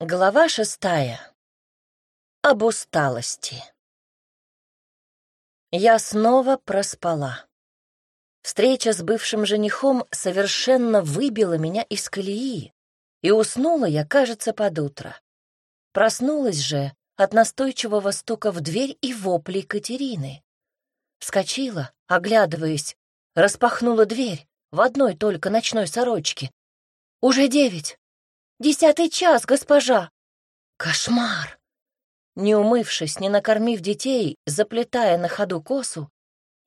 Глава шестая. Об усталости. Я снова проспала. Встреча с бывшим женихом совершенно выбила меня из колеи, и уснула я, кажется, под утро. Проснулась же от настойчивого стука в дверь и воплей Катерины. Вскочила, оглядываясь, распахнула дверь в одной только ночной сорочке. «Уже девять! Десятый час, госпожа!» Кошмар! Не умывшись, не накормив детей, заплетая на ходу косу,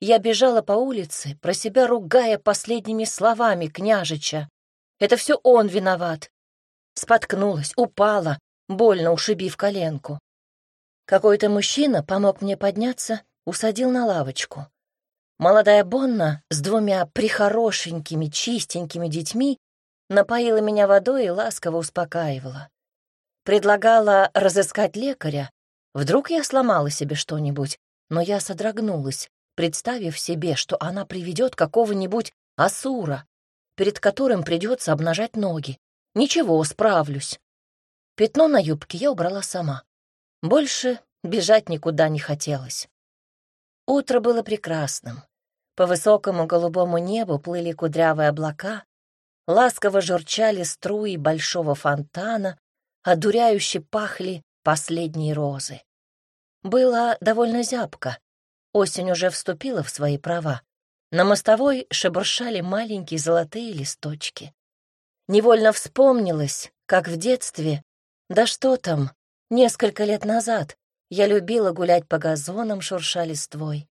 я бежала по улице, про себя ругая последними словами княжича. Это все он виноват. Споткнулась, упала, больно ушибив коленку. Какой-то мужчина помог мне подняться, усадил на лавочку. Молодая Бонна с двумя прихорошенькими, чистенькими детьми напоила меня водой и ласково успокаивала. Предлагала разыскать лекаря. Вдруг я сломала себе что-нибудь, но я содрогнулась, представив себе, что она приведет какого-нибудь асура, перед которым придется обнажать ноги. Ничего, справлюсь. Пятно на юбке я убрала сама. Больше бежать никуда не хотелось. Утро было прекрасным. По высокому голубому небу плыли кудрявые облака, ласково журчали струи большого фонтана, одуряюще пахли последние розы. Было довольно зябко. Осень уже вступила в свои права. На мостовой шебуршали маленькие золотые листочки. Невольно вспомнилось, как в детстве, да что там, несколько лет назад, я любила гулять по газонам, шурша листвой.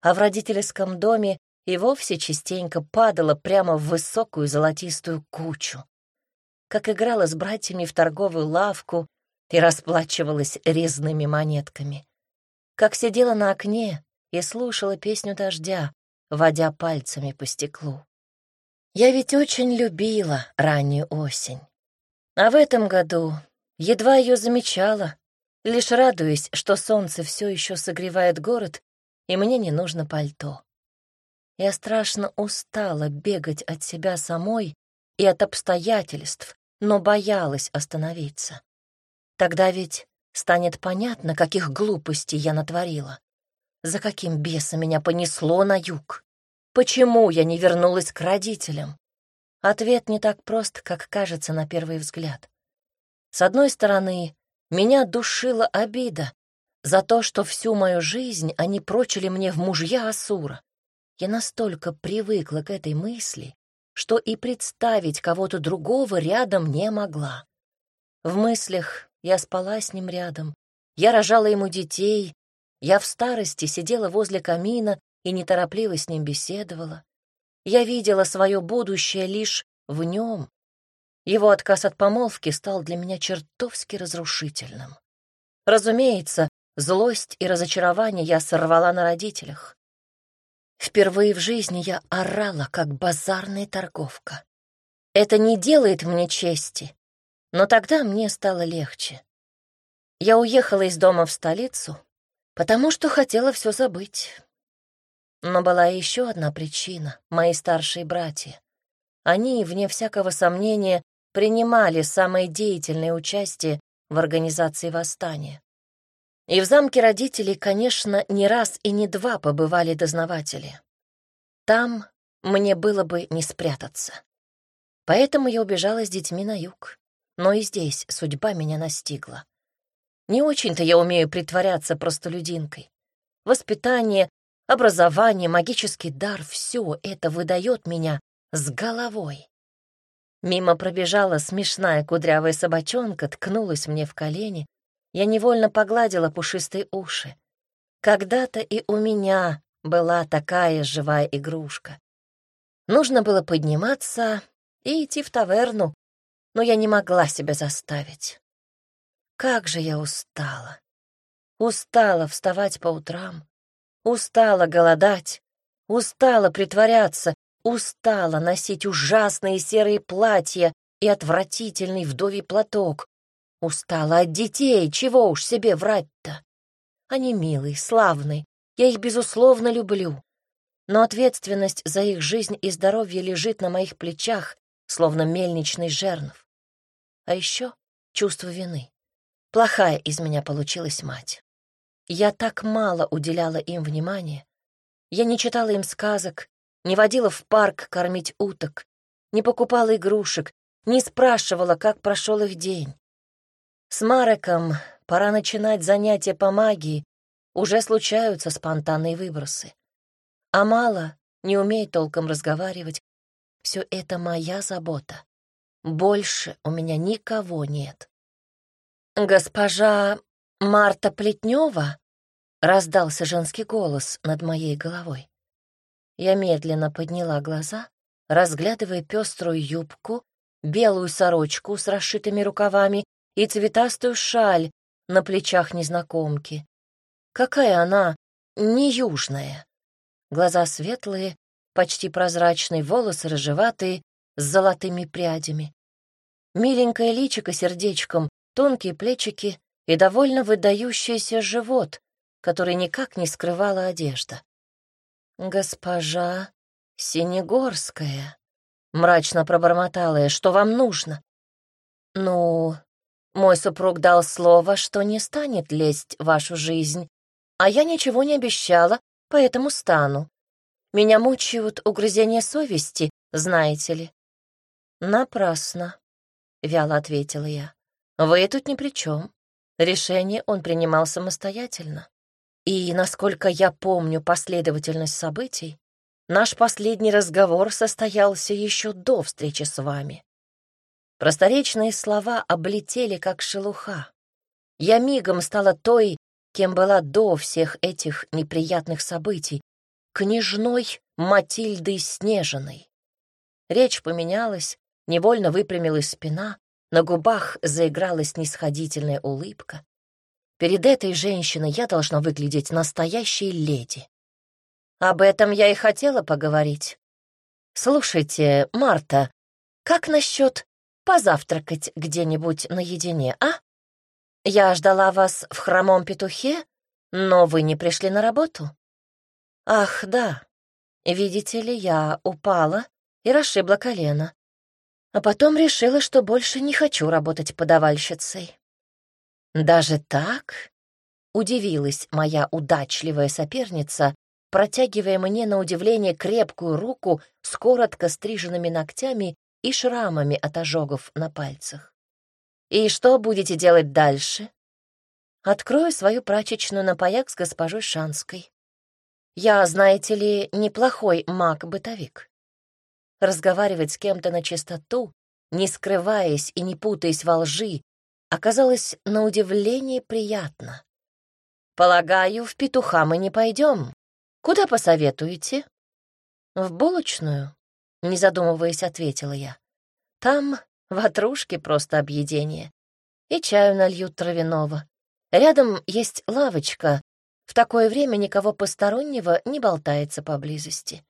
А в родительском доме и вовсе частенько падала прямо в высокую золотистую кучу. Как играла с братьями в торговую лавку и расплачивалась резными монетками. Как сидела на окне и слушала песню дождя, водя пальцами по стеклу. Я ведь очень любила раннюю осень. А в этом году едва ее замечала, лишь радуясь, что солнце все еще согревает город, и мне не нужно пальто. Я страшно устала бегать от себя самой и от обстоятельств, но боялась остановиться. Тогда ведь станет понятно, каких глупостей я натворила. За каким бесом меня понесло на юг? Почему я не вернулась к родителям? Ответ не так прост, как кажется на первый взгляд. С одной стороны, меня душила обида за то, что всю мою жизнь они прочили мне в мужья Асура. Я настолько привыкла к этой мысли, что и представить кого-то другого рядом не могла. В мыслях я спала с ним рядом, я рожала ему детей, я в старости сидела возле камина и неторопливо с ним беседовала. Я видела свое будущее лишь в нем. Его отказ от помолвки стал для меня чертовски разрушительным. Разумеется, злость и разочарование я сорвала на родителях. Впервые в жизни я орала, как базарная торговка. Это не делает мне чести, но тогда мне стало легче. Я уехала из дома в столицу, потому что хотела все забыть. Но была еще одна причина — мои старшие братья. Они, вне всякого сомнения, принимали самое деятельное участие в организации восстания. И в замке родителей, конечно, не раз и не два побывали дознаватели. Там мне было бы не спрятаться. Поэтому я убежала с детьми на юг. Но и здесь судьба меня настигла. Не очень-то я умею притворяться простолюдинкой. Воспитание, образование, магический дар — все это выдает меня с головой. Мимо пробежала смешная кудрявая собачонка, ткнулась мне в колени, я невольно погладила пушистые уши. Когда-то и у меня была такая живая игрушка. Нужно было подниматься и идти в таверну, но я не могла себя заставить. Как же я устала. Устала вставать по утрам, устала голодать, устала притворяться, устала носить ужасные серые платья и отвратительный вдовий платок, Устала от детей, чего уж себе врать-то. Они милые, славные, я их, безусловно, люблю. Но ответственность за их жизнь и здоровье лежит на моих плечах, словно мельничный жернов. А еще чувство вины. Плохая из меня получилась мать. Я так мало уделяла им внимания. Я не читала им сказок, не водила в парк кормить уток, не покупала игрушек, не спрашивала, как прошел их день. С Мареком пора начинать занятия по магии, уже случаются спонтанные выбросы. А мало не умеет толком разговаривать. Все это моя забота. Больше у меня никого нет. «Госпожа Марта Плетнева?» — раздался женский голос над моей головой. Я медленно подняла глаза, разглядывая пеструю юбку, белую сорочку с расшитыми рукавами и цветастую шаль на плечах незнакомки. Какая она не южная. Глаза светлые, почти прозрачные, волосы рыжеватые, с золотыми прядями. Миленькое личико сердечком, тонкие плечики и довольно выдающийся живот, который никак не скрывала одежда. «Госпожа Синегорская», — мрачно пробормотала я, — «что вам нужно?» «Ну, мой супруг дал слово, что не станет лезть в вашу жизнь, а я ничего не обещала, поэтому стану. Меня мучают угрызения совести, знаете ли». «Напрасно», — вяло ответила я. «Вы тут ни при чем. Решение он принимал самостоятельно. И, насколько я помню последовательность событий, наш последний разговор состоялся еще до встречи с вами. Просторечные слова облетели, как шелуха. Я мигом стала той, кем была до всех этих неприятных событий, княжной Матильдой Снежиной. Речь поменялась, невольно выпрямилась спина, на губах заигралась нисходительная улыбка. Перед этой женщиной я должна выглядеть настоящей леди. Об этом я и хотела поговорить. Слушайте, Марта, как насчет позавтракать где-нибудь наедине, а? Я ждала вас в хромом петухе, но вы не пришли на работу. Ах, да. Видите ли, я упала и расшибла колено а потом решила, что больше не хочу работать подавальщицей. Даже так? Удивилась моя удачливая соперница, протягивая мне на удивление крепкую руку с коротко стриженными ногтями и шрамами от ожогов на пальцах. «И что будете делать дальше?» «Открою свою прачечную на паяк с госпожой Шанской. Я, знаете ли, неплохой маг-бытовик. Разговаривать с кем-то на чистоту, не скрываясь и не путаясь во лжи, оказалось на удивление приятно. «Полагаю, в петуха мы не пойдем. Куда посоветуете?» «В булочную», — не задумываясь, ответила я. «Там ватрушки просто объедение. И чаю нальют травяного. Рядом есть лавочка. В такое время никого постороннего не болтается поблизости.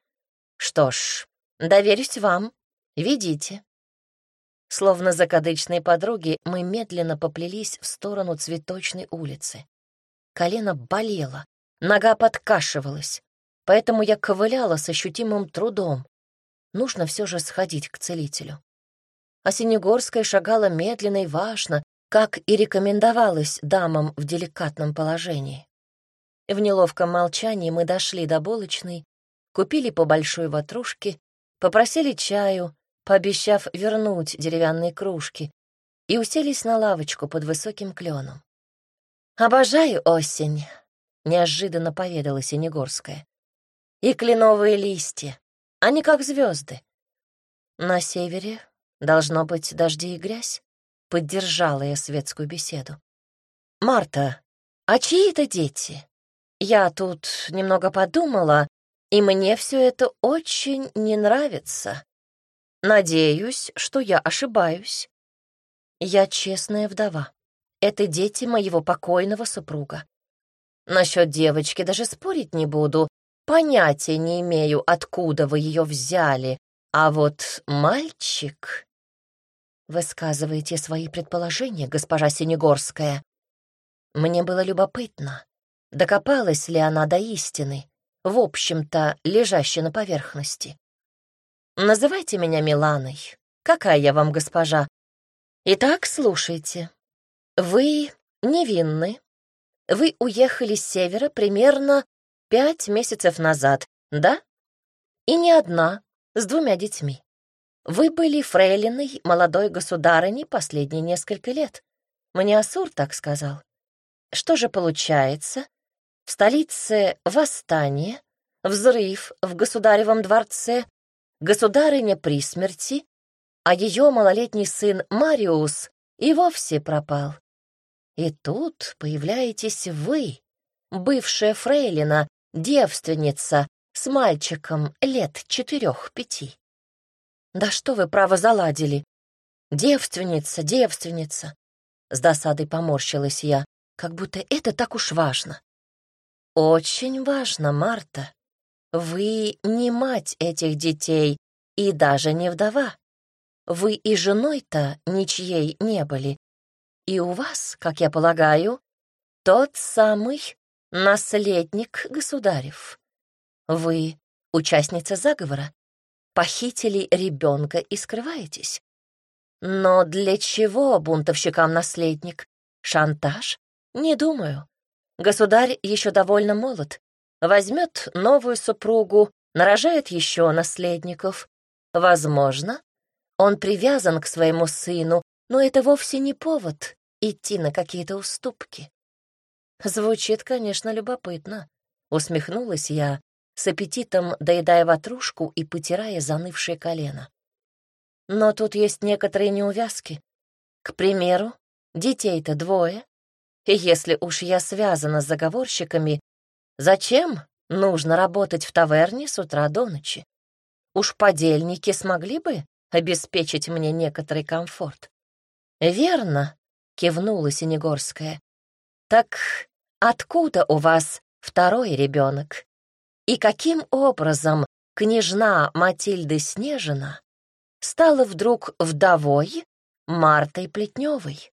Что ж, Доверюсь вам. Ведите». Словно закадычные подруги, мы медленно поплелись в сторону цветочной улицы. Колено болело, нога подкашивалась, поэтому я ковыляла с ощутимым трудом. Нужно все же сходить к целителю. А Синегорская шагала медленно и важно, как и рекомендовалось дамам в деликатном положении. В неловком молчании мы дошли до булочной, купили по большой ватрушке попросили чаю, пообещав вернуть деревянные кружки, и уселись на лавочку под высоким кленом. «Обожаю осень», — неожиданно поведала Синегорская. «И кленовые листья, они как звезды. На севере должно быть дожди и грязь», — поддержала я светскую беседу. «Марта, а чьи это дети? Я тут немного подумала, и мне все это очень не нравится. Надеюсь, что я ошибаюсь. Я честная вдова. Это дети моего покойного супруга. Насчет девочки даже спорить не буду. Понятия не имею, откуда вы ее взяли. А вот мальчик... Высказываете свои предположения, госпожа Синегорская. Мне было любопытно, докопалась ли она до истины в общем-то, лежащий на поверхности. Называйте меня Миланой. Какая я вам госпожа? Итак, слушайте. Вы невинны. Вы уехали с севера примерно пять месяцев назад, да? И не одна, с двумя детьми. Вы были фрейлиной молодой государыни последние несколько лет. Мне Асур так сказал. Что же получается? В столице восстание, взрыв в государевом дворце, государыня при смерти, а ее малолетний сын Мариус и вовсе пропал. И тут появляетесь вы, бывшая фрейлина, девственница, с мальчиком лет четырех-пяти. Да что вы, право, заладили? Девственница, девственница. С досадой поморщилась я, как будто это так уж важно. Очень важно, Марта. Вы не мать этих детей и даже не вдова. Вы и женой-то ничьей не были. И у вас, как я полагаю, тот самый наследник государев. Вы участница заговора, похитили ребенка и скрываетесь. Но для чего бунтовщикам наследник? Шантаж? Не думаю. Государь еще довольно молод. Возьмет новую супругу, нарожает еще наследников. Возможно, он привязан к своему сыну, но это вовсе не повод идти на какие-то уступки. Звучит, конечно, любопытно. Усмехнулась я, с аппетитом доедая ватрушку и потирая занывшее колено. Но тут есть некоторые неувязки. К примеру, детей-то двое. И если уж я связана с заговорщиками, зачем нужно работать в таверне с утра до ночи? Уж подельники смогли бы обеспечить мне некоторый комфорт. «Верно», — кивнула Синегорская. «Так откуда у вас второй ребенок? И каким образом княжна Матильда Снежина стала вдруг вдовой Мартой Плетневой?»